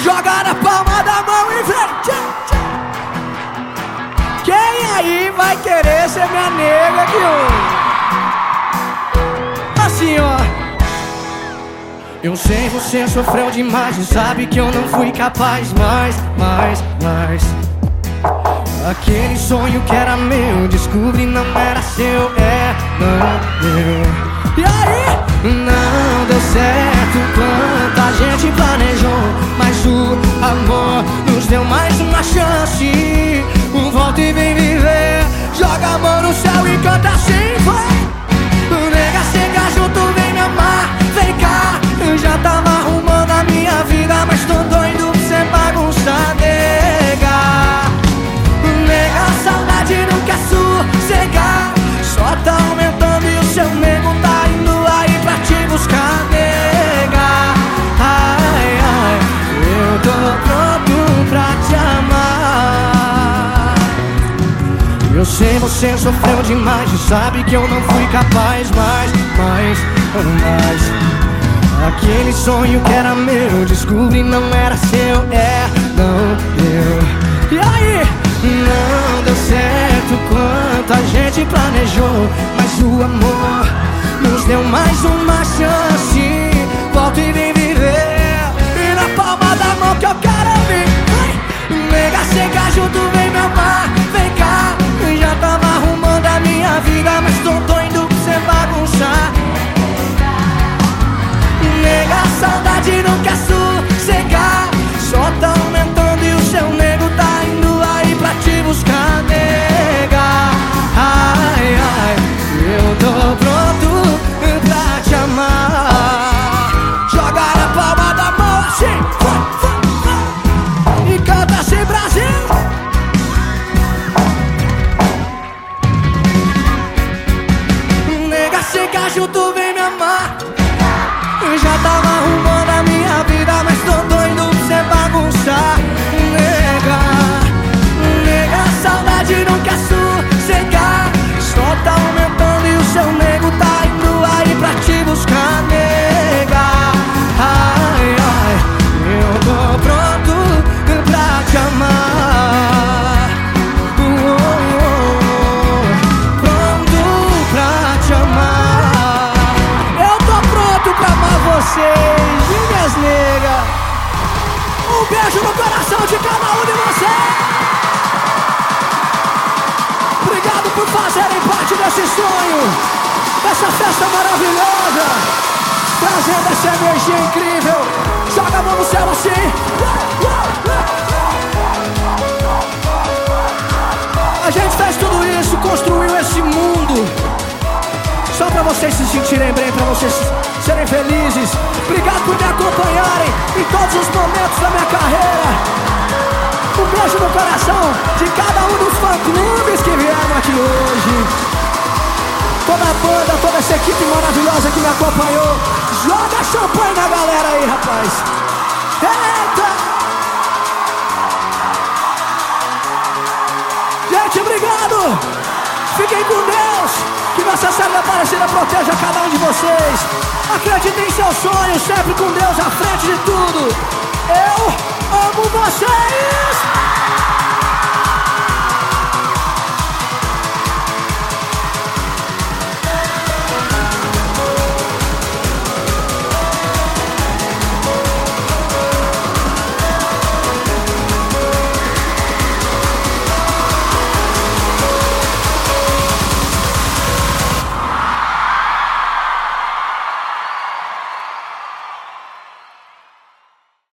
Joga na palma da mão e vem. Quem aí vai querer ser minha nega de hoje? Assim, ó. Eu sei você sofreu demais e sabe que eu não fui capaz mais, mais, mais. Aquele sonho que era meu, descobri não era seu, é não meu. E aí? Não deu certo quanto a gente planejou, mas o amor nos deu mais uma chance. Um volta e vem viver, joga a mão no céu e canta assim, vai. Eu sei você sofreu demais e sabe que eu não fui capaz mais, mais, mais. Aquele sonho que era meu, descobri não era seu, é, não deu. E aí? Não deu certo quanto a gente planejou, mas o amor nos deu mais uma chance. Chega junto, vem me amar eu já tava arrumando a minha vida, mas tô doido pra bagunçar. Nega, nega, a saudade não quer sossegar. Só tá aumentando e o seu vocês, minhas negas. Um beijo no coração de cada um de vocês. Obrigado por fazerem parte desse sonho, dessa festa maravilhosa, trazendo essa energia incrível. Joga a mão no céu assim. A gente fez tudo isso, construiu esse mundo. Só pra vocês se sentirem bem, pra vocês felizes. Obrigado por me acompanharem em todos os momentos da minha carreira. Um beijo no coração de cada um dos fã-clubes que vieram aqui hoje. Toda a banda, toda essa equipe maravilhosa que me acompanhou. Joga champanhe na galera aí, rapaz. Eita! Gente, obrigado! Fiquem com Deus, que Nossa Senhora Aparecida proteja cada um de vocês. Acreditem em seus sonhos, sempre com Deus à frente de tudo. Eu amo vocês!